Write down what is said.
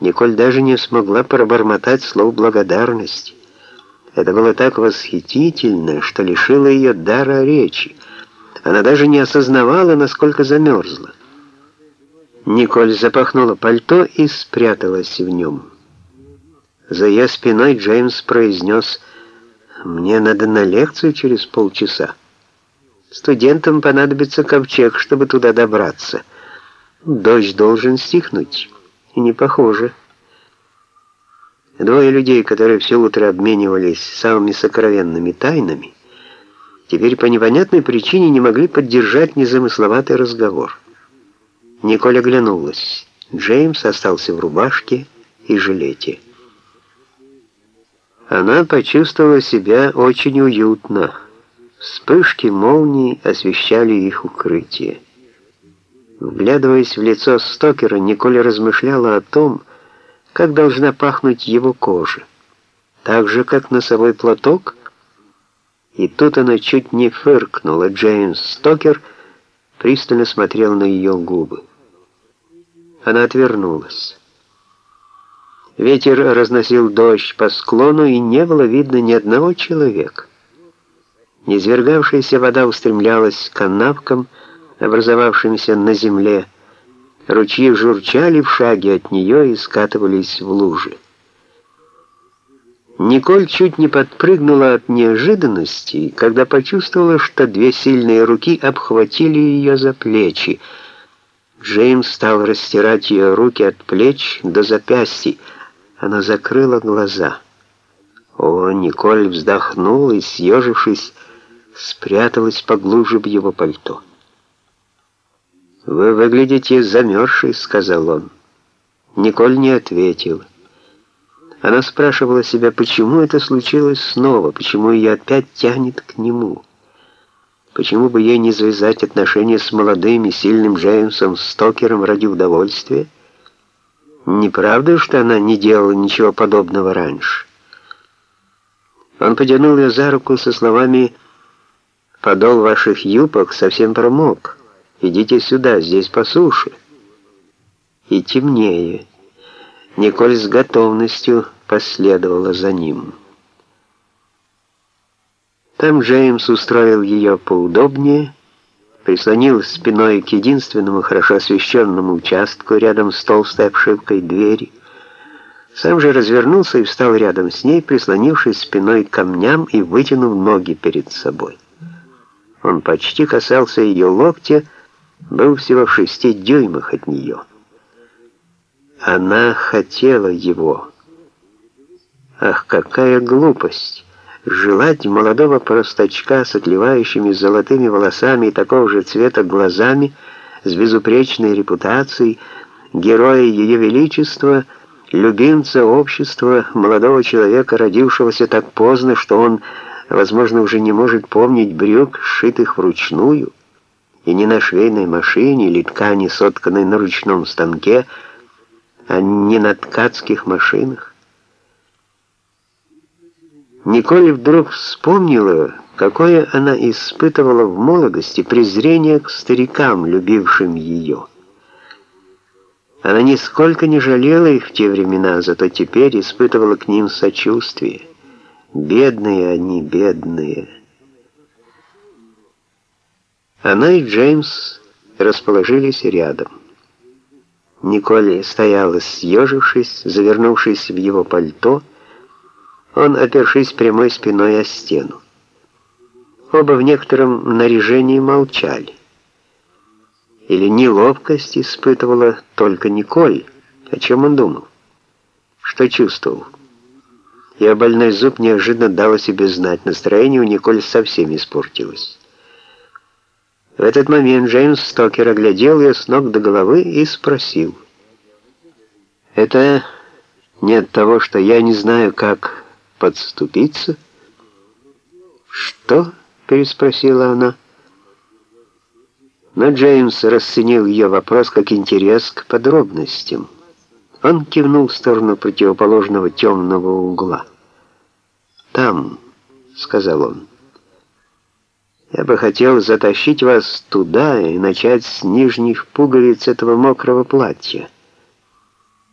Николь даже не смогла пробормотать слов благодарности. Это было так восхитительно, что лишило ее дара речи. Она даже не осознавала, насколько замерзла. Николь запахнула пальто и спряталась в нем. За ее спиной Джеймс произнес «Мне надо на лекцию через полчаса. Студентам понадобится ковчег, чтобы туда добраться. Дождь должен стихнуть» и не похоже. Двое людей, которые все утро обменивались самыми сокровенными тайнами, теперь по непонятной причине не могли поддержать незамысловатый разговор. Николь оглянулась. Джеймс остался в рубашке и жилете. Она почувствовала себя очень уютно. Вспышки молний освещали их укрытие. Вглядываясь в лицо Стокера, Николь размышляла о том, как должна пахнуть его кожа. Так же, как носовой платок. И тут она чуть не фыркнула. Джеймс Стокер пристально смотрел на ее губы. Она отвернулась. Ветер разносил дождь по склону, и не было видно ни одного человека. Низвергавшаяся вода устремлялась к канавкам, образовавшимся на земле. Ручьи журчали в шаге от нее и скатывались в лужи. Николь чуть не подпрыгнула от неожиданности, когда почувствовала, что две сильные руки обхватили ее за плечи. Джеймс стал растирать ее руки от плеч до запястья. Она закрыла глаза. О, Николь вздохнула и, съежившись, спряталась поглубже в его пальто. «Вы выглядите замерзшей», — сказал он. Николь не ответила. Она спрашивала себя, почему это случилось снова, почему ее опять тянет к нему. Почему бы ей не завязать отношения с молодым и сильным Джеймсом Стокером ради удовольствия? Неправда, что она не делала ничего подобного раньше? Он потянул ее за руку со словами «Подол ваших юбок совсем промок». Идите сюда, здесь по суше. И темнее. Николь с готовностью последовала за ним. Там Джеймс устроил ее поудобнее, прислонил спиной к единственному хорошо освещенному участку рядом с толстой обшивкой двери, сам же развернулся и встал рядом с ней, прислонившись спиной к камням и вытянув ноги перед собой. Он почти касался ее локтя, был всего в шести дюймах от нее. Она хотела его. Ах, какая глупость! Желать молодого простачка с отливающими золотыми волосами и такого же цвета глазами, с безупречной репутацией, героя Ее Величества, любимца общества, молодого человека, родившегося так поздно, что он, возможно, уже не может помнить брюк, сшитых вручную, и не на швейной машине или ткани, сотканной на ручном станке, а не на ткацких машинах. Николь вдруг вспомнила, какое она испытывала в молодости презрение к старикам, любившим ее. Она нисколько не жалела их в те времена, зато теперь испытывала к ним сочувствие. Бедные они, бедные. Она и Джеймс расположились рядом. Николь стояла съежившись, завернувшись в его пальто, он, опершись прямой спиной о стену. Оба в некотором наряжении молчали. Или неловкость испытывала только Николь, о чем он думал, что чувствовал. Ее больной зуб неожиданно дал о себе знать, настроение у Николь совсем испортилось. В этот момент Джеймс Стокер оглядел ее с ног до головы и спросил. «Это не от того, что я не знаю, как подступиться?» «Что?» — переспросила она. Но Джеймс расценил ее вопрос как интерес к подробностям. Он кивнул в сторону противоположного темного угла. «Там», — сказал он, — я бы хотел затащить вас туда и начать с нижних пуговиц этого мокрого платья.